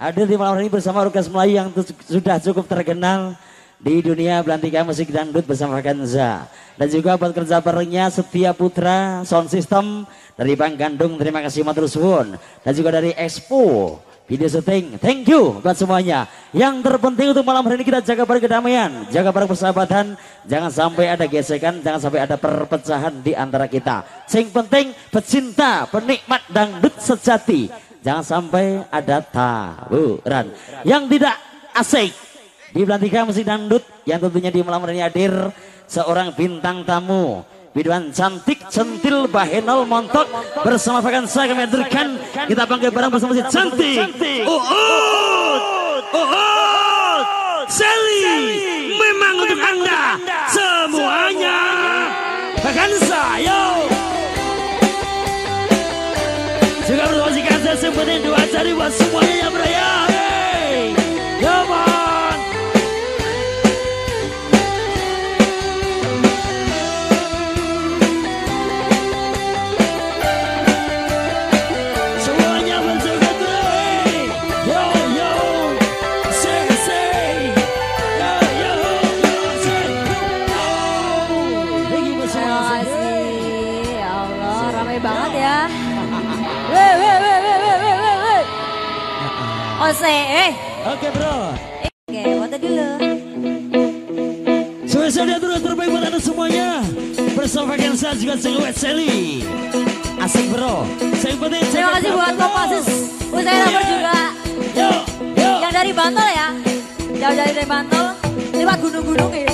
hadir di malam hari ini bersama Orkes Melayu yang sudah cukup terkenal di dunia belantika musik dangdut bersama Kenza dan juga buat kerja barengnya Setia Putra Sound System dari Bang Gandung. Terima kasih matur suwun. Dan juga dari Expo video syuting. Thank you buat semuanya. Yang terpenting untuk malam hari ini kita jaga bareng kedamaian jaga bareng persahabatan. Jangan sampai ada gesekan jangan sampai ada perpecahan di antara kita. Sing penting pecinta penikmat dangdut sejati jangan sampai ada tawuran. Yang tidak asik. Di Belantika Musik Dangdut. Yang tentunya di malam ini hadir seorang bintang tamu. Biduan cantik centil bahenol montok. Bersama saya kami hadirkan. Kita panggil barang bersama si cantik. Uut Uut Sally memang untuk anda. Semuanya. Saya Karibu asubuhi ya Brian. Ose, eh. Oke bro Oke, foto dulu. Spesial dia terus terbaik buat anda semuanya Bersama Kensa juga Cengwet Sally Asik bro Saya penting Terima kasih buat Kopassus. Usai nomor juga. Yo yo Yang dari Bantul ya. Jauh dari dari Bantul. Lewat gunung-gunung ya.